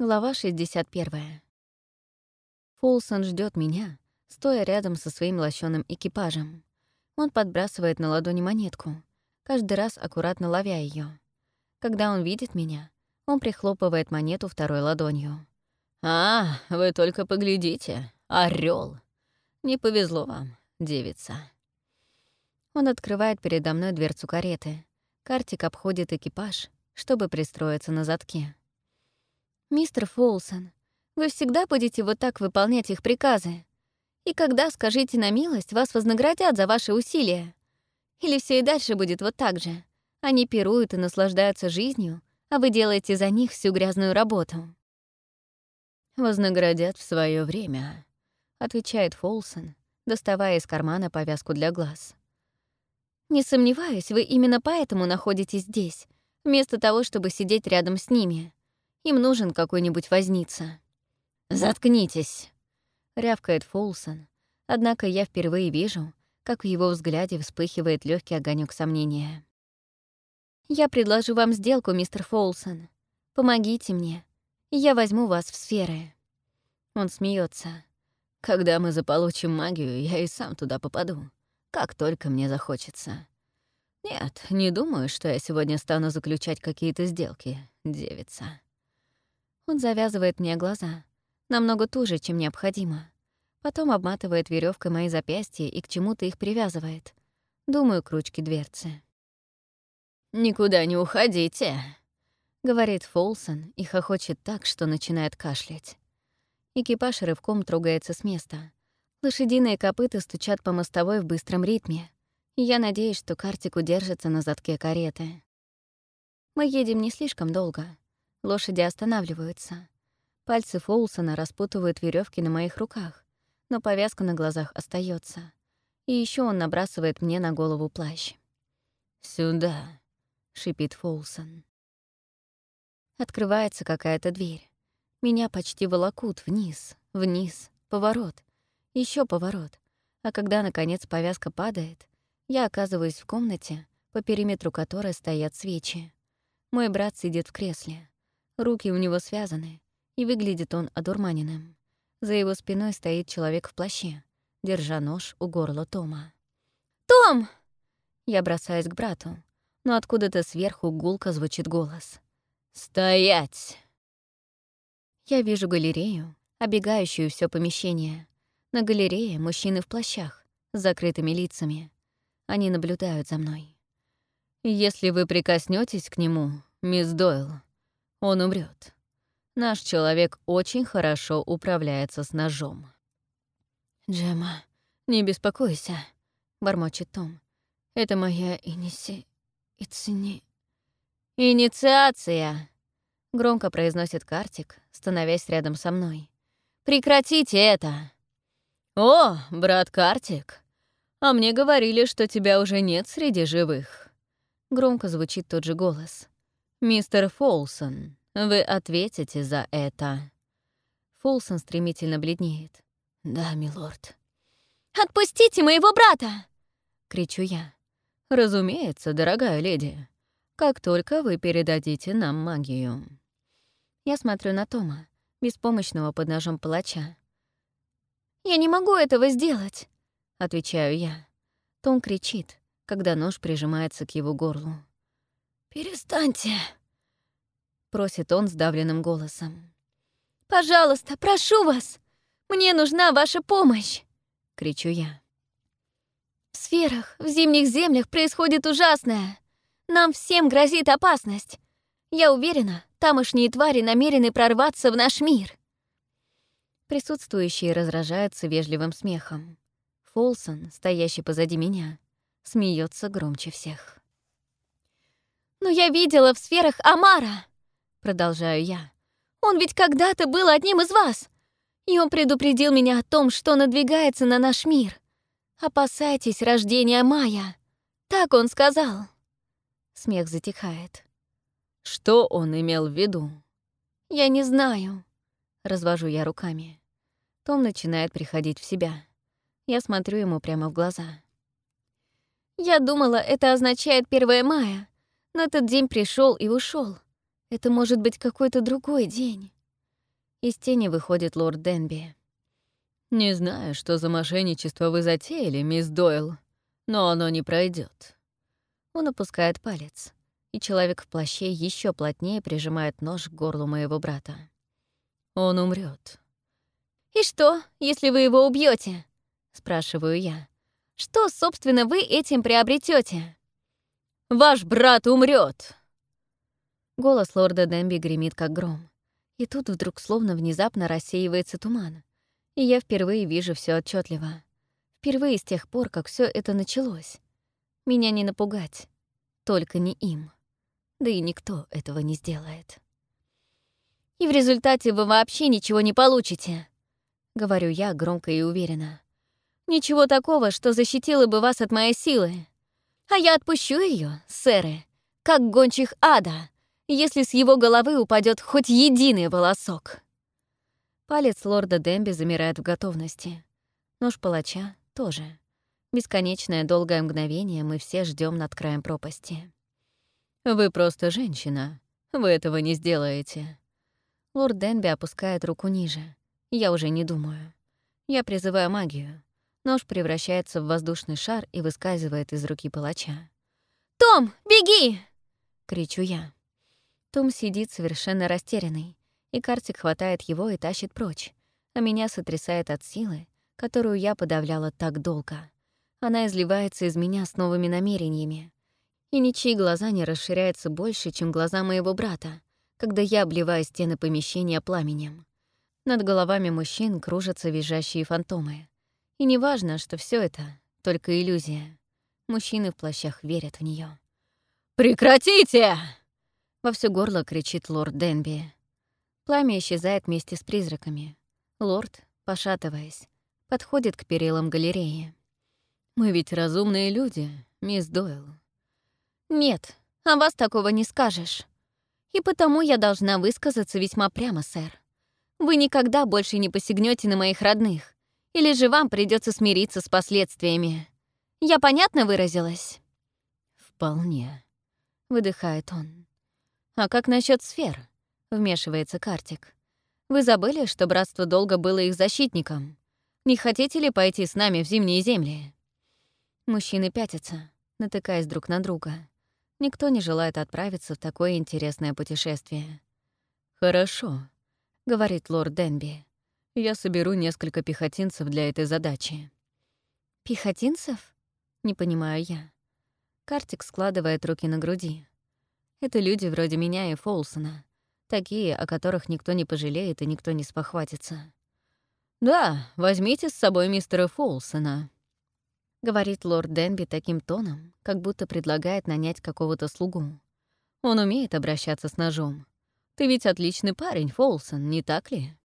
Глава 61. Фулсон ждет меня, стоя рядом со своим лощеным экипажем. Он подбрасывает на ладони монетку, каждый раз аккуратно ловя ее. Когда он видит меня, он прихлопывает монету второй ладонью. «А, вы только поглядите, орел! Не повезло вам, девица!» Он открывает передо мной дверцу кареты. Картик обходит экипаж, чтобы пристроиться на задке. «Мистер Фолсон, вы всегда будете вот так выполнять их приказы? И когда, скажите на милость, вас вознаградят за ваши усилия? Или все и дальше будет вот так же? Они пируют и наслаждаются жизнью, а вы делаете за них всю грязную работу?» «Вознаградят в свое время», — отвечает Фолсон, доставая из кармана повязку для глаз. «Не сомневаюсь, вы именно поэтому находитесь здесь, вместо того, чтобы сидеть рядом с ними. Им нужен какой-нибудь возница. «Заткнитесь!» — рявкает Фолсон. Однако я впервые вижу, как в его взгляде вспыхивает легкий огонек сомнения. «Я предложу вам сделку, мистер Фолсон. Помогите мне, я возьму вас в сферы». Он смеется. «Когда мы заполучим магию, я и сам туда попаду, как только мне захочется. Нет, не думаю, что я сегодня стану заключать какие-то сделки, девица». Он завязывает мне глаза, намного туже, чем необходимо. Потом обматывает веревкой мои запястья и к чему-то их привязывает. Думаю, к ручке дверцы. «Никуда не уходите», — говорит Фолсон и хохочет так, что начинает кашлять. Экипаж рывком трогается с места. Лошадиные копыта стучат по мостовой в быстром ритме, я надеюсь, что Картик удержится на задке кареты. Мы едем не слишком долго. Лошади останавливаются. Пальцы Фоулсона распутывают веревки на моих руках, но повязка на глазах остается. И еще он набрасывает мне на голову плащ. «Сюда», — шипит Фоулсон. Открывается какая-то дверь. Меня почти волокут вниз, вниз, поворот, еще поворот. А когда, наконец, повязка падает, я оказываюсь в комнате, по периметру которой стоят свечи. Мой брат сидит в кресле. Руки у него связаны, и выглядит он одурманенным. За его спиной стоит человек в плаще, держа нож у горла Тома. «Том!» Я бросаюсь к брату, но откуда-то сверху гулко звучит голос. «Стоять!» Я вижу галерею, обегающую все помещение. На галерее мужчины в плащах, с закрытыми лицами. Они наблюдают за мной. «Если вы прикоснетесь к нему, мисс Дойл, он умрет. Наш человек очень хорошо управляется с ножом. «Джема, не беспокойся», — бормочет Том. «Это моя иниси... Ицини...» «Инициация!» — громко произносит Картик, становясь рядом со мной. «Прекратите это!» «О, брат Картик, а мне говорили, что тебя уже нет среди живых». Громко звучит тот же голос. «Мистер Фолсон, вы ответите за это». Фолсон стремительно бледнеет. «Да, милорд». «Отпустите моего брата!» — кричу я. «Разумеется, дорогая леди. Как только вы передадите нам магию». Я смотрю на Тома, беспомощного под ножом палача. «Я не могу этого сделать», — отвечаю я. Том кричит, когда нож прижимается к его горлу. «Перестаньте!» — просит он сдавленным голосом. «Пожалуйста, прошу вас! Мне нужна ваша помощь!» — кричу я. «В сферах, в зимних землях происходит ужасное. Нам всем грозит опасность. Я уверена, тамошние твари намерены прорваться в наш мир». Присутствующие разражаются вежливым смехом. Фолсон, стоящий позади меня, смеется громче всех. «Но я видела в сферах Амара!» Продолжаю я. «Он ведь когда-то был одним из вас! И он предупредил меня о том, что надвигается на наш мир. Опасайтесь рождения Майя!» Так он сказал. Смех затихает. Что он имел в виду? Я не знаю. Развожу я руками. Том начинает приходить в себя. Я смотрю ему прямо в глаза. Я думала, это означает 1 мая, но этот день пришел и ушел. Это может быть какой-то другой день. Из тени выходит лорд Денби. «Не знаю, что за мошенничество вы затеяли, мисс Дойл, но оно не пройдет. Он опускает палец, и человек в плаще еще плотнее прижимает нож к горлу моего брата. Он умрет. «И что, если вы его убьете? спрашиваю я. «Что, собственно, вы этим приобретете? «Ваш брат умрет! Голос лорда Демби гремит, как гром. И тут вдруг словно внезапно рассеивается туман, и я впервые вижу все отчетливо. Впервые с тех пор, как все это началось. Меня не напугать. Только не им. Да и никто этого не сделает. «И в результате вы вообще ничего не получите», — говорю я громко и уверенно. «Ничего такого, что защитило бы вас от моей силы. А я отпущу ее, сэры, как гончих ада, если с его головы упадет хоть единый волосок». Палец лорда Демби замирает в готовности. Нож палача тоже. Бесконечное долгое мгновение мы все ждем над краем пропасти. «Вы просто женщина. Вы этого не сделаете». Лорд Денби опускает руку ниже. Я уже не думаю. Я призываю магию. Нож превращается в воздушный шар и выскальзывает из руки палача. «Том, беги!» — кричу я. Том сидит совершенно растерянный, и Картик хватает его и тащит прочь, а меня сотрясает от силы, которую я подавляла так долго. Она изливается из меня с новыми намерениями. И ничьи глаза не расширяются больше, чем глаза моего брата, когда я обливаю стены помещения пламенем. Над головами мужчин кружатся визжащие фантомы. И неважно, что все это — только иллюзия. Мужчины в плащах верят в нее. «Прекратите!» — во все горло кричит лорд Денби. Пламя исчезает вместе с призраками. Лорд, пошатываясь, подходит к перилам галереи. «Мы ведь разумные люди, мисс Дойл». «Нет, о вас такого не скажешь. И потому я должна высказаться весьма прямо, сэр. Вы никогда больше не посягнете на моих родных, или же вам придется смириться с последствиями. Я понятно выразилась?» «Вполне», — выдыхает он. «А как насчет сфер?» — вмешивается Картик. «Вы забыли, что Братство долго было их защитником? Не хотите ли пойти с нами в зимние земли?» Мужчины пятятся, натыкаясь друг на друга. Никто не желает отправиться в такое интересное путешествие. «Хорошо», — говорит лорд Денби. «Я соберу несколько пехотинцев для этой задачи». «Пехотинцев?» — не понимаю я. Картик складывает руки на груди. Это люди вроде меня и Фолсона. Такие, о которых никто не пожалеет и никто не спохватится. «Да, возьмите с собой мистера Фолсона», — говорит лорд Денби таким тоном, как будто предлагает нанять какого-то слугу. «Он умеет обращаться с ножом. Ты ведь отличный парень, Фолсон, не так ли?»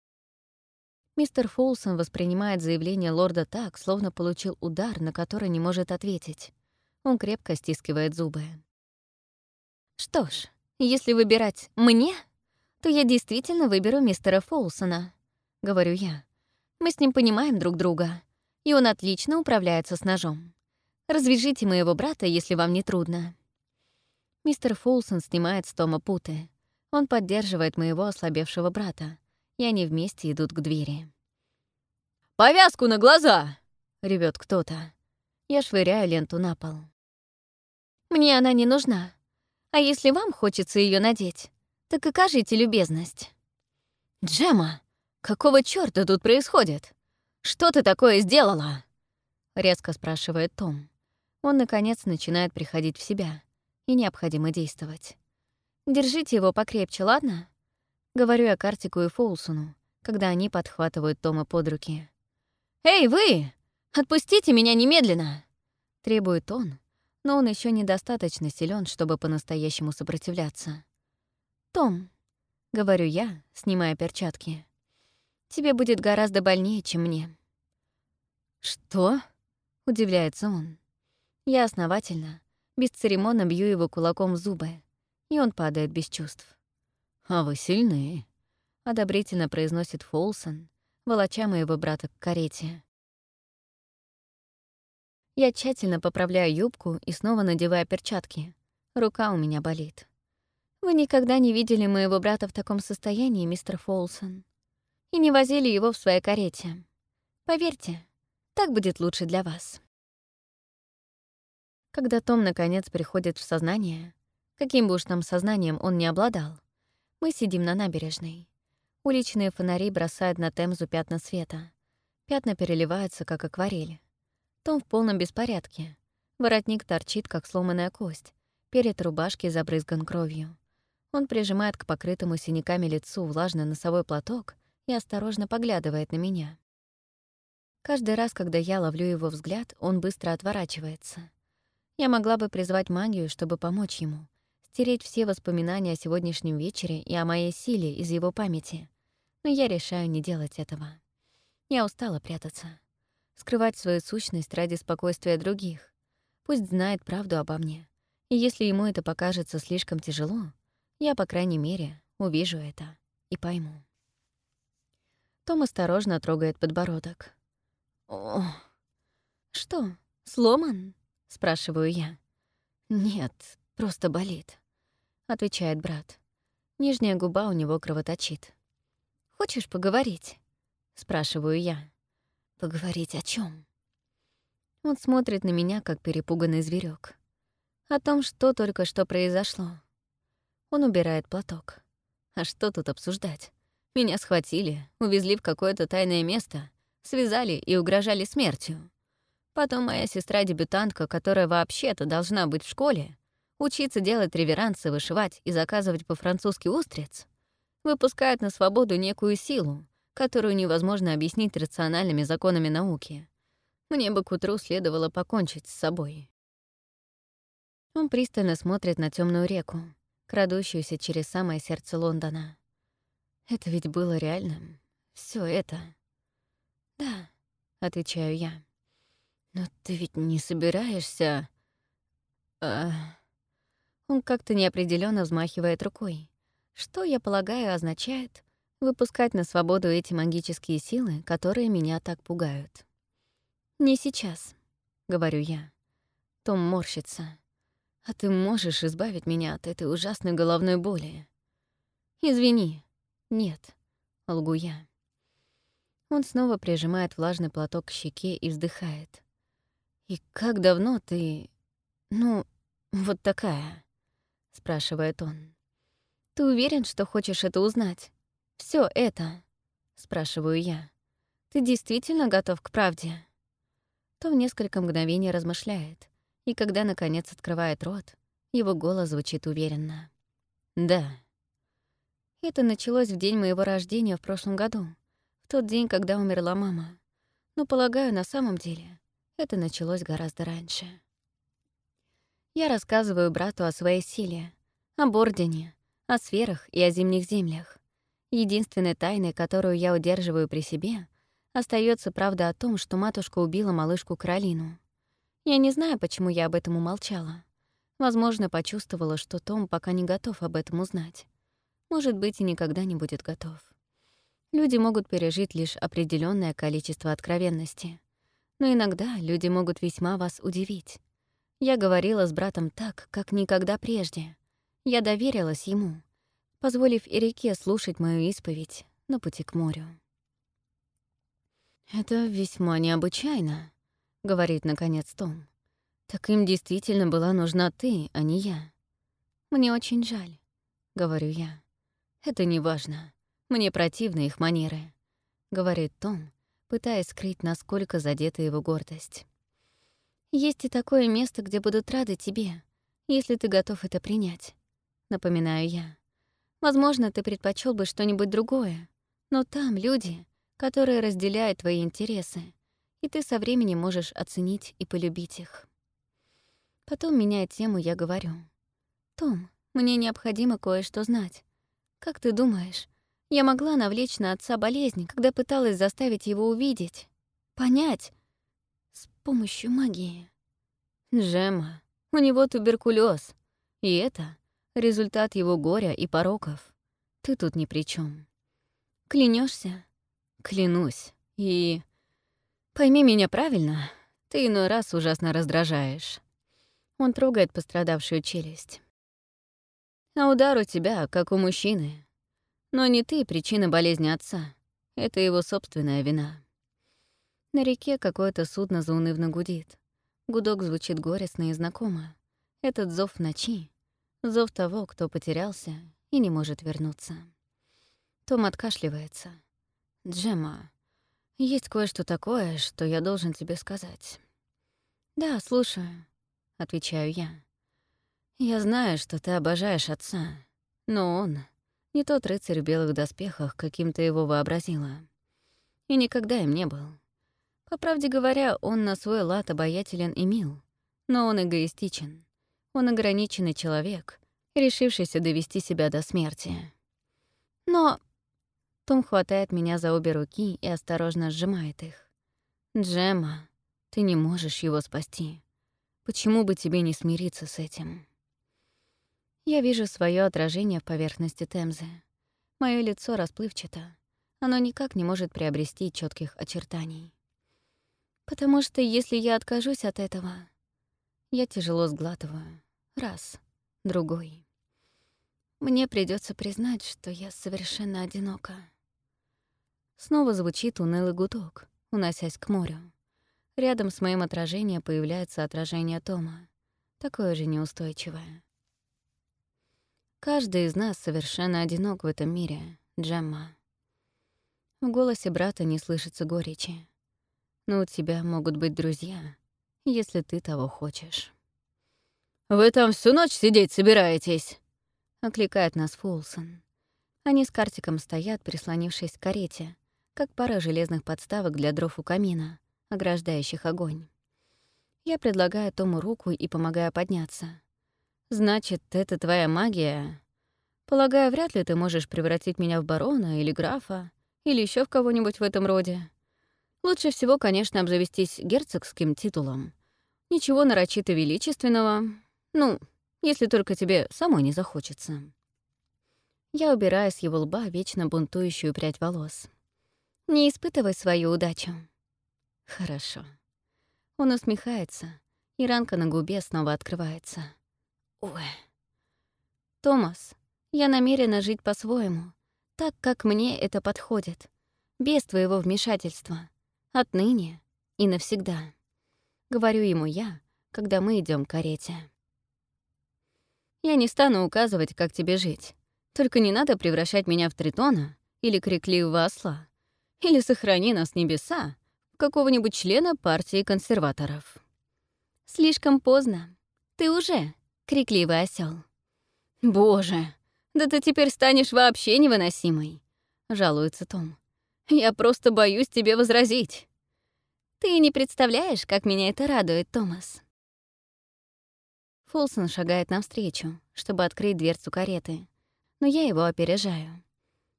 Мистер Фолсон воспринимает заявление лорда так, словно получил удар, на который не может ответить. Он крепко стискивает зубы. «Что ж, если выбирать мне, то я действительно выберу мистера Фолсона», — говорю я. Мы с ним понимаем друг друга, и он отлично управляется с ножом. Развяжите моего брата, если вам не трудно». Мистер Фолсон снимает с Тома путы. Он поддерживает моего ослабевшего брата, и они вместе идут к двери. «Повязку на глаза!» — ревет кто-то. Я швыряю ленту на пол. «Мне она не нужна. А если вам хочется ее надеть, так окажите любезность». «Джема!» «Какого чёрта тут происходит? Что ты такое сделала?» — резко спрашивает Том. Он, наконец, начинает приходить в себя, и необходимо действовать. «Держите его покрепче, ладно?» — говорю я Картику и Фоусону, когда они подхватывают Тома под руки. «Эй, вы! Отпустите меня немедленно!» — требует он, но он еще недостаточно силен, чтобы по-настоящему сопротивляться. «Том», — говорю я, снимая перчатки, — Тебе будет гораздо больнее, чем мне». «Что?» — удивляется он. Я основательно, бесцеремонно бью его кулаком в зубы, и он падает без чувств. «А вы сильные», — одобрительно произносит Фолсон, волоча моего брата к карете. Я тщательно поправляю юбку и снова надеваю перчатки. Рука у меня болит. «Вы никогда не видели моего брата в таком состоянии, мистер Фолсон?» и не возили его в своей карете. Поверьте, так будет лучше для вас. Когда Том наконец приходит в сознание, каким бы уж там сознанием он не обладал, мы сидим на набережной. Уличные фонари бросают на Темзу пятна света. Пятна переливаются, как акварель. Том в полном беспорядке. Воротник торчит, как сломанная кость. Перед рубашки забрызган кровью. Он прижимает к покрытому синяками лицу влажный носовой платок и осторожно поглядывает на меня. Каждый раз, когда я ловлю его взгляд, он быстро отворачивается. Я могла бы призвать магию, чтобы помочь ему, стереть все воспоминания о сегодняшнем вечере и о моей силе из его памяти, но я решаю не делать этого. Я устала прятаться, скрывать свою сущность ради спокойствия других. Пусть знает правду обо мне, и если ему это покажется слишком тяжело, я, по крайней мере, увижу это и пойму. Том осторожно трогает подбородок. «О, что, сломан?» — спрашиваю я. «Нет, просто болит», — отвечает брат. Нижняя губа у него кровоточит. «Хочешь поговорить?» — спрашиваю я. «Поговорить о чем? Он смотрит на меня, как перепуганный зверек. О том, что только что произошло. Он убирает платок. А что тут обсуждать? Меня схватили, увезли в какое-то тайное место, связали и угрожали смертью. Потом моя сестра-дебютантка, которая вообще-то должна быть в школе, учиться делать реверансы, вышивать и заказывать по-французски устриц, выпускает на свободу некую силу, которую невозможно объяснить рациональными законами науки. Мне бы к утру следовало покончить с собой. Он пристально смотрит на темную реку, крадущуюся через самое сердце Лондона. Это ведь было реальным. Все это. Да, отвечаю я. Но ты ведь не собираешься. А... Он как-то неопределенно взмахивает рукой. Что, я полагаю, означает выпускать на свободу эти магические силы, которые меня так пугают. «Не сейчас», — говорю я. Том морщится. «А ты можешь избавить меня от этой ужасной головной боли?» «Извини, «Нет», — лгу я. Он снова прижимает влажный платок к щеке и вздыхает. «И как давно ты... ну, вот такая?» — спрашивает он. «Ты уверен, что хочешь это узнать? Все это?» — спрашиваю я. «Ты действительно готов к правде?» Том несколько мгновений размышляет, и когда, наконец, открывает рот, его голос звучит уверенно. «Да». Это началось в день моего рождения в прошлом году, в тот день, когда умерла мама. Но, полагаю, на самом деле это началось гораздо раньше. Я рассказываю брату о своей силе, об Ордене, о сферах и о зимних землях. Единственной тайной, которую я удерживаю при себе, остается правда о том, что матушка убила малышку Каролину. Я не знаю, почему я об этом умолчала. Возможно, почувствовала, что Том пока не готов об этом узнать может быть, и никогда не будет готов. Люди могут пережить лишь определенное количество откровенности. Но иногда люди могут весьма вас удивить. Я говорила с братом так, как никогда прежде. Я доверилась ему, позволив Эрике слушать мою исповедь на пути к морю. «Это весьма необычайно», — говорит наконец Том. «Так им действительно была нужна ты, а не я». «Мне очень жаль», — говорю я. «Это не важно. Мне противны их манеры», — говорит Том, пытаясь скрыть, насколько задета его гордость. «Есть и такое место, где будут рады тебе, если ты готов это принять», — напоминаю я. «Возможно, ты предпочел бы что-нибудь другое, но там люди, которые разделяют твои интересы, и ты со временем можешь оценить и полюбить их». Потом, меняя тему, я говорю. «Том, мне необходимо кое-что знать. Как ты думаешь, я могла навлечь на отца болезнь, когда пыталась заставить его увидеть, понять помощью магии? Джема, у него туберкулез, и это результат его горя и пороков. Ты тут ни при чем. Клянешься? Клянусь. И пойми меня правильно, ты иной раз ужасно раздражаешь. Он трогает пострадавшую челюсть. А удар у тебя, как у мужчины. Но не ты причина болезни отца. Это его собственная вина. На реке какое-то судно заунывно гудит. Гудок звучит горестно и знакомо. Этот зов ночи — зов того, кто потерялся и не может вернуться. Том откашливается. «Джема, есть кое-что такое, что я должен тебе сказать». «Да, слушаю», — отвечаю я. «Я знаю, что ты обожаешь отца, но он не тот рыцарь в белых доспехах, каким ты его вообразила. И никогда им не был. По правде говоря, он на свой лад обаятелен и мил, но он эгоистичен. Он ограниченный человек, решившийся довести себя до смерти. Но том хватает меня за обе руки и осторожно сжимает их. «Джема, ты не можешь его спасти. Почему бы тебе не смириться с этим?» Я вижу свое отражение в поверхности Темзы. Мое лицо расплывчато. Оно никак не может приобрести четких очертаний. Потому что если я откажусь от этого, я тяжело сглатываю. Раз, другой. Мне придется признать, что я совершенно одинока. Снова звучит унылый гудок, уносясь к морю. Рядом с моим отражением появляется отражение Тома, такое же неустойчивое. Каждый из нас совершенно одинок в этом мире, Джемма. В голосе брата не слышится горечи. Но у тебя могут быть друзья, если ты того хочешь. «Вы там всю ночь сидеть собираетесь?» — окликает нас Фулсон. Они с Картиком стоят, прислонившись к карете, как пара железных подставок для дров у камина, ограждающих огонь. Я предлагаю Тому руку и помогаю подняться. «Значит, это твоя магия? Полагаю, вряд ли ты можешь превратить меня в барона или графа, или еще в кого-нибудь в этом роде. Лучше всего, конечно, обзавестись герцогским титулом. Ничего нарочито величественного. Ну, если только тебе самой не захочется». Я убираю с его лба вечно бунтующую прядь волос. Не испытывай свою удачу. Хорошо. Он усмехается, и ранка на губе снова открывается. Ой. Томас, я намерена жить по-своему, так, как мне это подходит, без твоего вмешательства, отныне и навсегда. Говорю ему я, когда мы идем к карете. Я не стану указывать, как тебе жить. Только не надо превращать меня в тритона или крикливого осла. Или сохрани нас небеса, какого-нибудь члена партии консерваторов. Слишком поздно. Ты уже крикливый осел. Боже, да ты теперь станешь вообще невыносимой, жалуется Том. Я просто боюсь тебе возразить. Ты не представляешь, как меня это радует, Томас. Фолсон шагает навстречу, чтобы открыть дверцу кареты, но я его опережаю.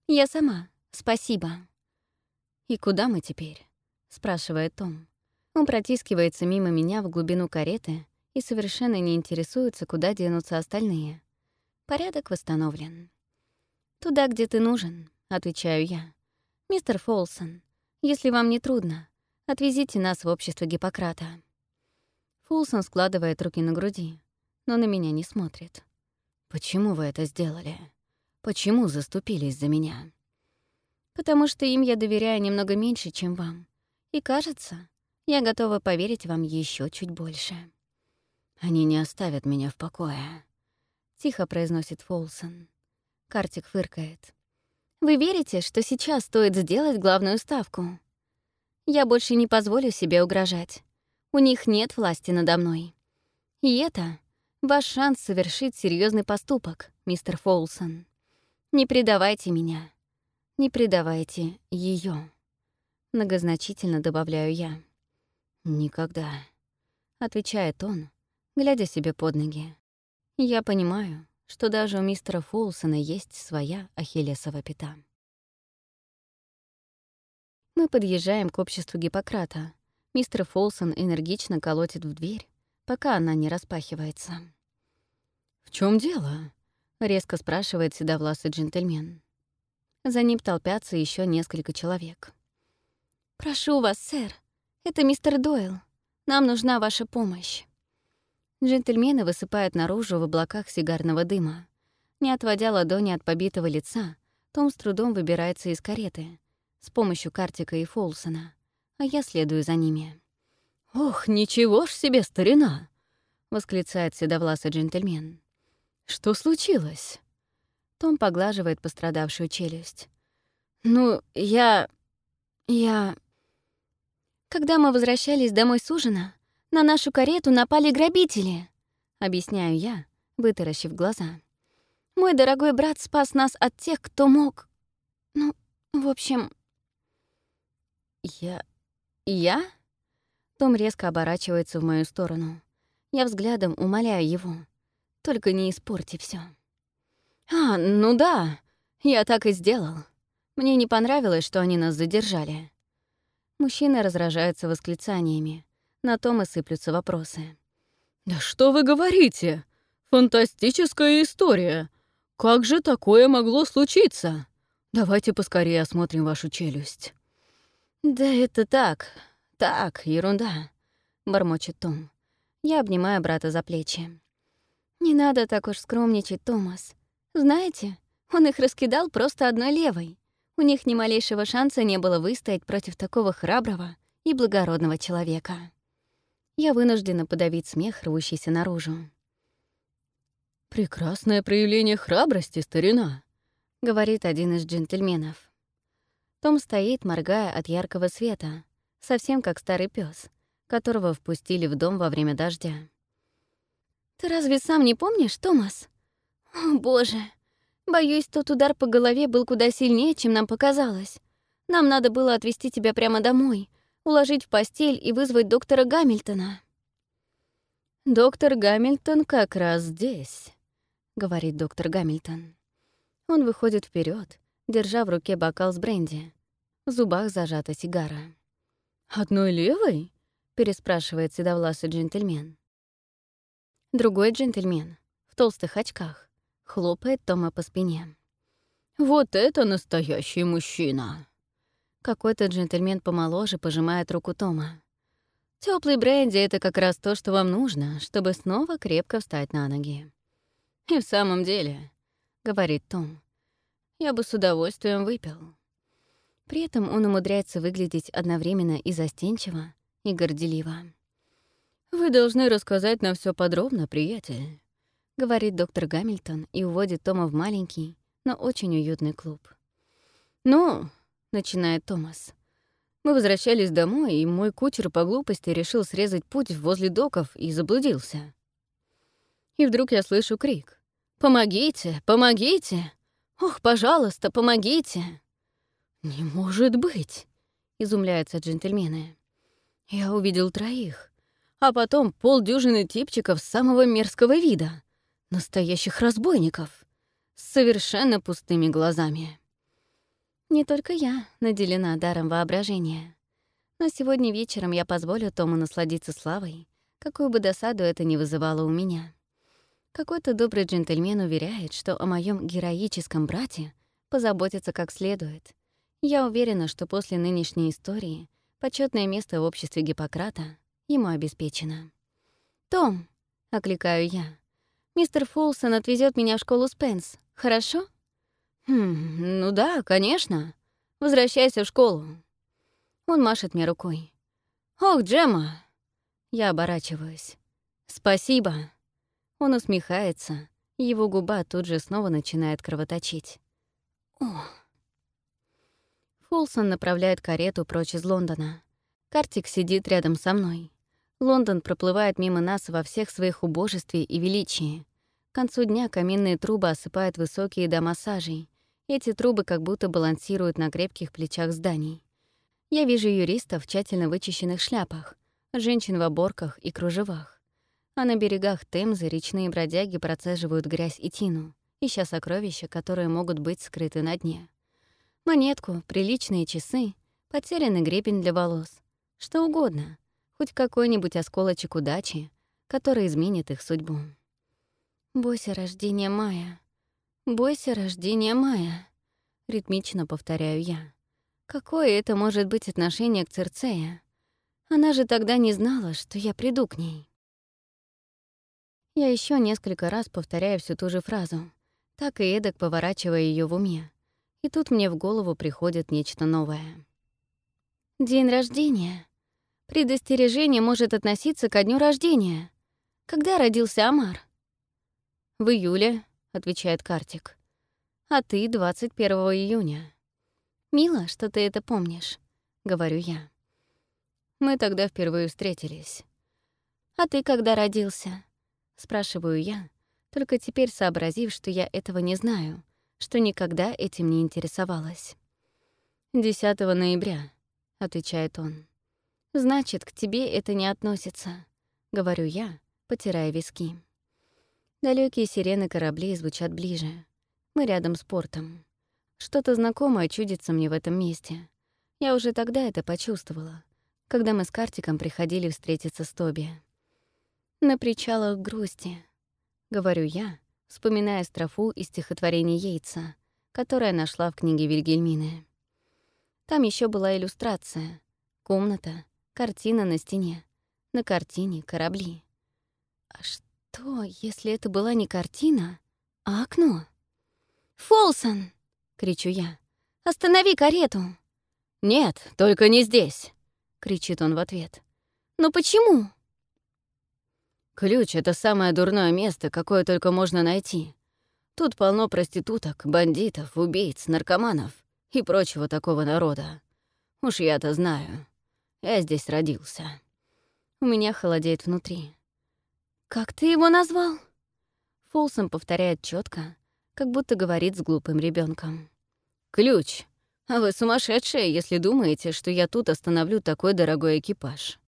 Я сама, спасибо. «И куда мы теперь?» — спрашивает Том. Он протискивается мимо меня в глубину кареты и совершенно не интересуется, куда денутся остальные. Порядок восстановлен. «Туда, где ты нужен», — отвечаю я. «Мистер Фолсон, если вам не трудно, отвезите нас в общество Гиппократа». Фулсон складывает руки на груди, но на меня не смотрит. «Почему вы это сделали? Почему заступились за меня?» потому что им я доверяю немного меньше, чем вам. И кажется, я готова поверить вам еще чуть больше. Они не оставят меня в покое, тихо произносит Фолсон. Картик фыркает. Вы верите, что сейчас стоит сделать главную ставку? Я больше не позволю себе угрожать. У них нет власти надо мной. И это ваш шанс совершить серьезный поступок, мистер Фолсон. Не предавайте меня. Не предавайте ее. Многозначительно добавляю я. «Никогда», — отвечает он, глядя себе под ноги. «Я понимаю, что даже у мистера Фулсона есть своя ахиллесова пята». Мы подъезжаем к обществу Гиппократа. Мистер Фолсон энергично колотит в дверь, пока она не распахивается. «В чем дело?» — резко спрашивает седовласый джентльмен. За ним толпятся еще несколько человек. «Прошу вас, сэр, это мистер Дойл. Нам нужна ваша помощь». Джентльмены высыпают наружу в облаках сигарного дыма. Не отводя ладони от побитого лица, Том с трудом выбирается из кареты, с помощью Картика и Фолсона, а я следую за ними. «Ох, ничего ж себе, старина!» — восклицает седовласый джентльмен. «Что случилось?» Том поглаживает пострадавшую челюсть. «Ну, я... я...» Когда мы возвращались домой с ужина, на нашу карету напали грабители, объясняю я, вытаращив глаза. Мой дорогой брат спас нас от тех, кто мог... Ну, в общем... Я... я? Том резко оборачивается в мою сторону. Я взглядом умоляю его. Только не испорти все. «А, ну да, я так и сделал. Мне не понравилось, что они нас задержали. Мужчины разражаются восклицаниями. На том и сыплются вопросы. «Да что вы говорите? Фантастическая история! Как же такое могло случиться? Давайте поскорее осмотрим вашу челюсть». «Да это так, так, ерунда», — бормочет Том. Я обнимаю брата за плечи. «Не надо так уж скромничать, Томас. Знаете, он их раскидал просто одной левой. У них ни малейшего шанса не было выстоять против такого храброго и благородного человека. Я вынуждена подавить смех, рвущийся наружу. «Прекрасное проявление храбрости, старина», — говорит один из джентльменов. Том стоит, моргая от яркого света, совсем как старый пес, которого впустили в дом во время дождя. «Ты разве сам не помнишь, Томас? О, боже!» Боюсь, тот удар по голове был куда сильнее, чем нам показалось. Нам надо было отвезти тебя прямо домой, уложить в постель и вызвать доктора Гамильтона». «Доктор Гамильтон как раз здесь», — говорит доктор Гамильтон. Он выходит вперед, держа в руке бокал с бренди. В зубах зажата сигара. «Одной левой?» — переспрашивает седовласый джентльмен. Другой джентльмен, в толстых очках, хлопает Тома по спине. «Вот это настоящий мужчина!» Какой-то джентльмен помоложе пожимает руку Тома. Теплый бренди — это как раз то, что вам нужно, чтобы снова крепко встать на ноги». «И в самом деле», — говорит Том, — «я бы с удовольствием выпил». При этом он умудряется выглядеть одновременно и застенчиво, и горделиво. «Вы должны рассказать нам все подробно, приятель» говорит доктор Гамильтон и уводит Тома в маленький, но очень уютный клуб. «Ну», — начинает Томас, — «мы возвращались домой, и мой кучер по глупости решил срезать путь возле доков и заблудился. И вдруг я слышу крик. «Помогите! Помогите! Ох, пожалуйста, помогите!» «Не может быть!» — изумляются джентльмены. Я увидел троих, а потом полдюжины типчиков самого мерзкого вида — Настоящих разбойников. С совершенно пустыми глазами. Не только я наделена даром воображения. Но сегодня вечером я позволю Тому насладиться славой, какую бы досаду это ни вызывало у меня. Какой-то добрый джентльмен уверяет, что о моем героическом брате позаботится как следует. Я уверена, что после нынешней истории почетное место в обществе Гиппократа ему обеспечено. «Том!» — окликаю я. Мистер Фолсон отвезет меня в школу Спенс, хорошо? Хм, ну да, конечно. Возвращайся в школу. Он машет мне рукой. Ох, Джема! Я оборачиваюсь. Спасибо. Он усмехается, его губа тут же снова начинает кровоточить. О. Фолсон направляет карету прочь из Лондона. Картик сидит рядом со мной. Лондон проплывает мимо нас во всех своих убожестве и величии. К концу дня каминные трубы осыпают высокие дома сажей. Эти трубы как будто балансируют на крепких плечах зданий. Я вижу юристов в тщательно вычищенных шляпах, женщин в оборках и кружевах. А на берегах Темзы речные бродяги процеживают грязь и тину, ища сокровища, которые могут быть скрыты на дне. Монетку, приличные часы, потерянный гребень для волос. Что угодно — хоть какой-нибудь осколочек удачи, который изменит их судьбу. «Бойся рождения мая, бойся рождения мая», — ритмично повторяю я. «Какое это может быть отношение к Церцея? Она же тогда не знала, что я приду к ней». Я еще несколько раз повторяю всю ту же фразу, так и эдак поворачивая ее в уме. И тут мне в голову приходит нечто новое. День рождения. Предостережение может относиться ко дню рождения. Когда родился Амар? В июле, отвечает Картик. А ты 21 июня. Мило, что ты это помнишь, говорю я. Мы тогда впервые встретились. А ты когда родился? спрашиваю я, только теперь сообразив, что я этого не знаю, что никогда этим не интересовалась. 10 ноября, — отвечает он. «Значит, к тебе это не относится», — говорю я, потирая виски. Далекие сирены кораблей звучат ближе. Мы рядом с портом. Что-то знакомое чудится мне в этом месте. Я уже тогда это почувствовала, когда мы с Картиком приходили встретиться с Тоби. «На причалах грусти», — говорю я, вспоминая строфу из стихотворения Йейтса, которое нашла в книге Вильгельмины. Там еще была иллюстрация. Комната, картина на стене. На картине — корабли. А что, если это была не картина, а окно? «Фолсон!» — кричу я. «Останови карету!» «Нет, только не здесь!» — кричит он в ответ. «Но почему?» «Ключ — это самое дурное место, какое только можно найти. Тут полно проституток, бандитов, убийц, наркоманов и прочего такого народа. Уж я-то знаю. Я здесь родился. У меня холодеет внутри. «Как ты его назвал?» Фолсом повторяет четко, как будто говорит с глупым ребенком. «Ключ. А вы сумасшедшие, если думаете, что я тут остановлю такой дорогой экипаж».